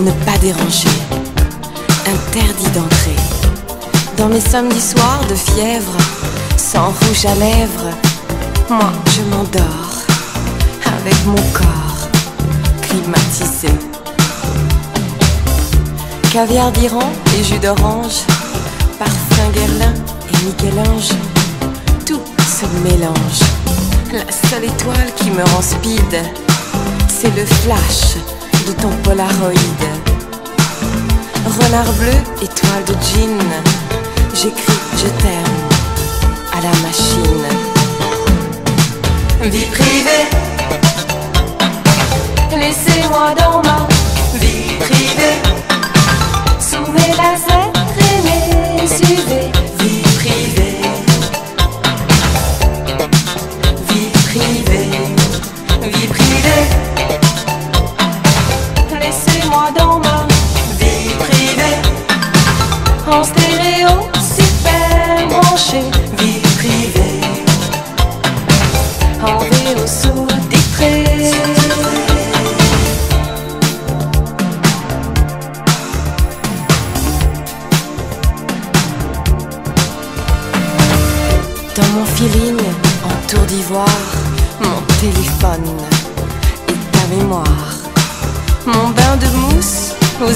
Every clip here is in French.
ne pas déranger, interdit d'entrer. Dans mes samedis soirs de fièvre, sans rouge à lèvres, moi je m'endors avec mon corps climatisé. Caviar d'Iran et jus d'orange, parfum Guerlain et Michel-Ange, tout se mélange. La seule étoile qui me rend speed, c'est le flash de ton Polaroid. Renard bleu, étoile de jean, j'écris je t'aime à la machine. Vie privée, laissez-moi dans ma vie privée, sous mes lasers, traîner, suivez.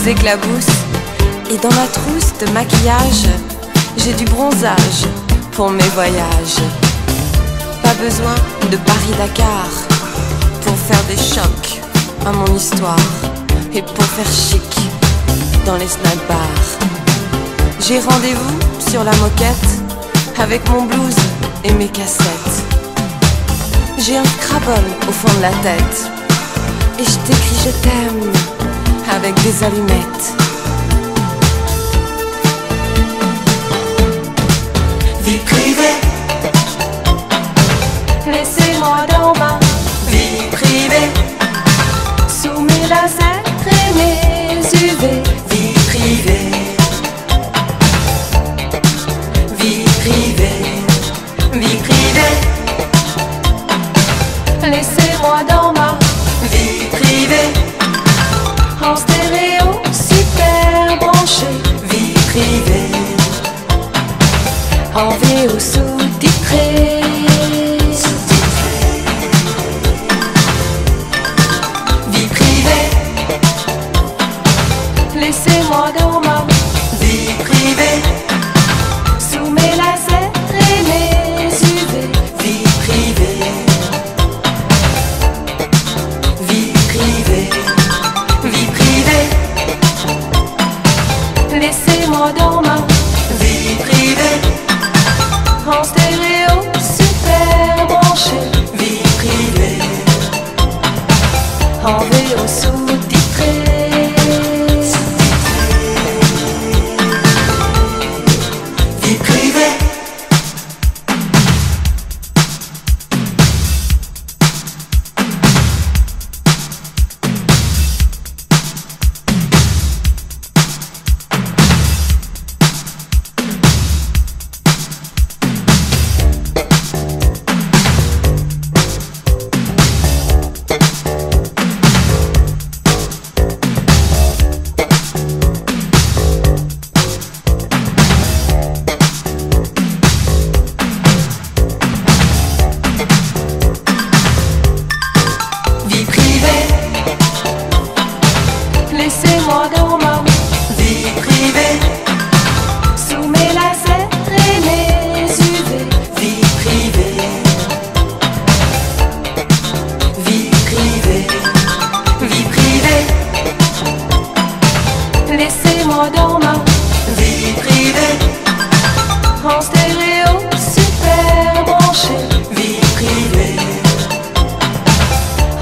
Éclabousse. Et dans ma trousse de maquillage, j'ai du bronzage pour mes voyages. Pas besoin de Paris-Dakar pour faire des chocs à mon histoire et pour faire chic dans les snack bars. J'ai rendez-vous sur la moquette avec mon blues et mes cassettes. J'ai un Scrabble au fond de la tête et je t'écris je t'aime avec des allumettes. Vie privée, laissez-moi dans ma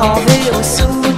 all the ocean.